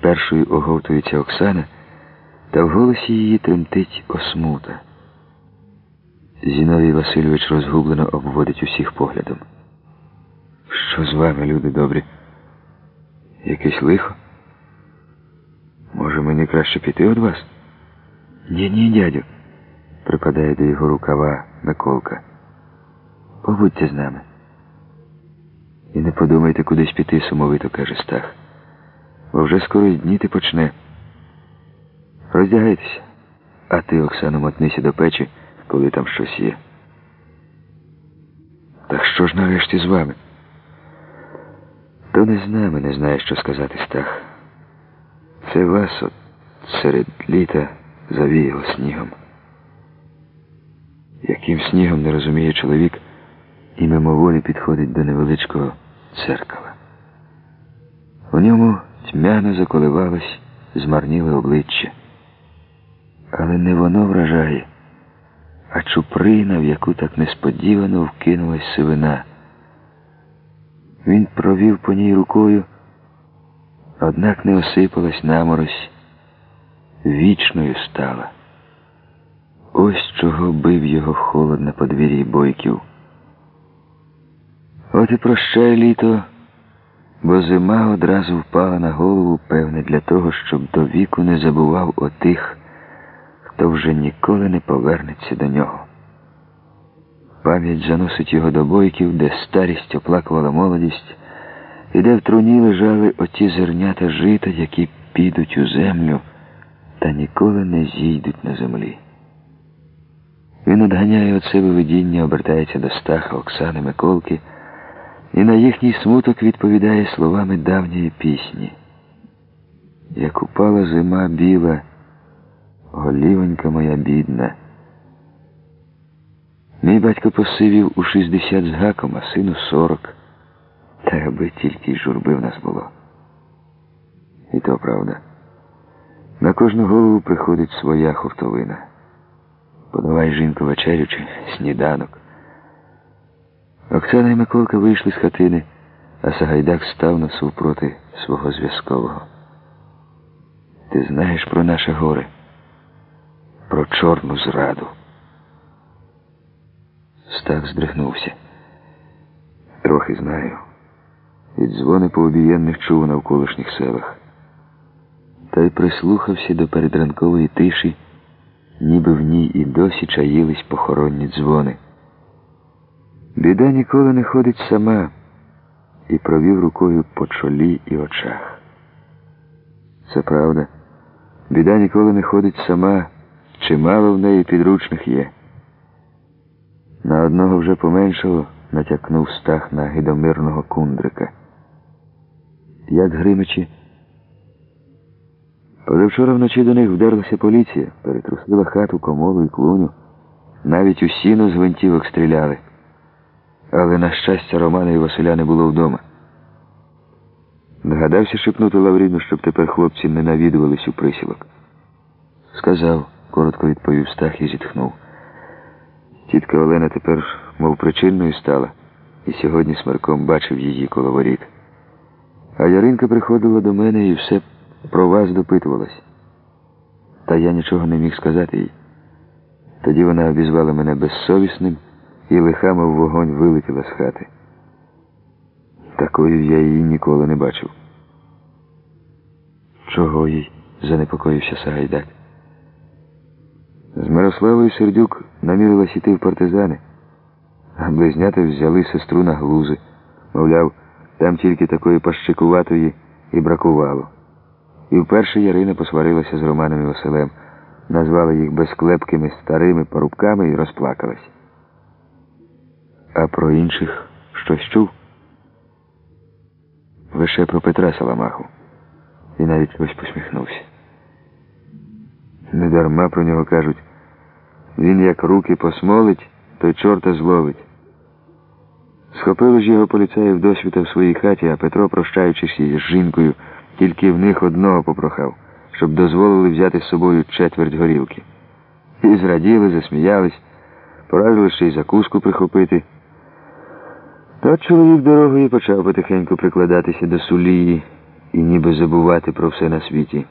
першою оговтується Оксана, та в голосі її тремтить осмута. Зіновій Васильович розгублено обводить усіх поглядом. Що з вами, люди добрі? Якесь лихо? Може, мені краще піти від вас? Ні, ні, дядю, припадає до його рукава Миколка. Побудьте з нами. І не подумайте кудись піти, сумовито каже Стах. Бо вже скоро дніти почне. Роздягайтеся, а ти, Оксано, мотнися до печі, коли там щось є. Так що ж нарешті з вами? То не з нами не знає, що сказати Стах. Це вас от серед літа завіяло снігом. Яким снігом не розуміє чоловік і мимоволі підходить до невеличкого церкала. У ньому тьмяно заколивалось змарніле обличчя. Але не воно вражає, а чуприна, в яку так несподівано вкинулась сивина. Він провів по ній рукою, однак не осипалась наморозь, вічною стала. Ось чого бив його холод на подвір'ї бойків. От і прощай літо, бо зима одразу впала на голову, певне, для того, щоб до віку не забував о тих, хто вже ніколи не повернеться до нього. Пам'ять заносить його до бойків, де старість оплакувала молодість, і де в труні лежали оті зернята жита, які підуть у землю та ніколи не зійдуть на землі. Він одганяє від себе видіння, обертається до стаха Оксани Миколки і на їхній смуток відповідає словами давньої пісні. Як упала зима біла, голівонька моя бідна. Мій батько посивів у 60 з гаком, а сину 40. Та аби тільки й журби в нас було. І то правда. На кожну голову приходить своя хуртовина. Подавай жінку вечерю чи сніданок. Оксана і Миколка вийшли з хатини, а Сагайдак став насувпроти свого зв'язкового. Ти знаєш про наше горе, про чорну зраду. Стах здригнувся. Трохи знаю. І дзвони пообієнних чув у навколишніх селах. Та й прислухався до передранкової тиші, ніби в ній і досі чаїлись похоронні дзвони. Біда ніколи не ходить сама і провів рукою по чолі і очах. Це правда, біда ніколи не ходить сама, чимало в неї підручних є. На одного вже поменшало натякнув стах на гидомирного кундрика. Як гримичі. Позавчора вночі до них вдерлася поліція, перетрусила хату, комолу і клуню. Навіть у сіно з гвинтівок стріляли. Але, на щастя, Романа і Василя не було вдома. Догадався шепнути Лавріну, щоб тепер хлопці не навідувались у присілок. Сказав, коротко відповів Стах і зітхнув. Тітка Олена тепер, мов причинною стала, і сьогодні смерком бачив її коло воріт. А Яринка приходила до мене і все про вас допитувалась. Та я нічого не міг сказати їй. Тоді вона обізвала мене безсовісним і лихами в вогонь вилетіла з хати. Такою я її ніколи не бачив. Чого їй? занепокоївся Сагайдак. З Мирославою Сердюк намірилась іти в партизани, а близнята взяли сестру на глузи. Мовляв, там тільки такої пащикуватої і бракувало. І вперше Ярина посварилася з Романом і Василем, назвала їх безклепкими старими порубками і розплакалась. А про інших щось чув? Лише про Петра Саламаху. І навіть ось посміхнувся. Недарма про нього кажуть, він як руки посмолить, то чорта зловить. Схопили ж його поліцаї в досвіта в своїй хаті, а Петро, прощаючись із жінкою, тільки в них одного попрохав, щоб дозволили взяти з собою четверть горілки. І зраділи, засміялись, порадили ще й закуску прихопити. Та чоловік дорогою почав потихеньку прикладатися до сулії і ніби забувати про все на світі.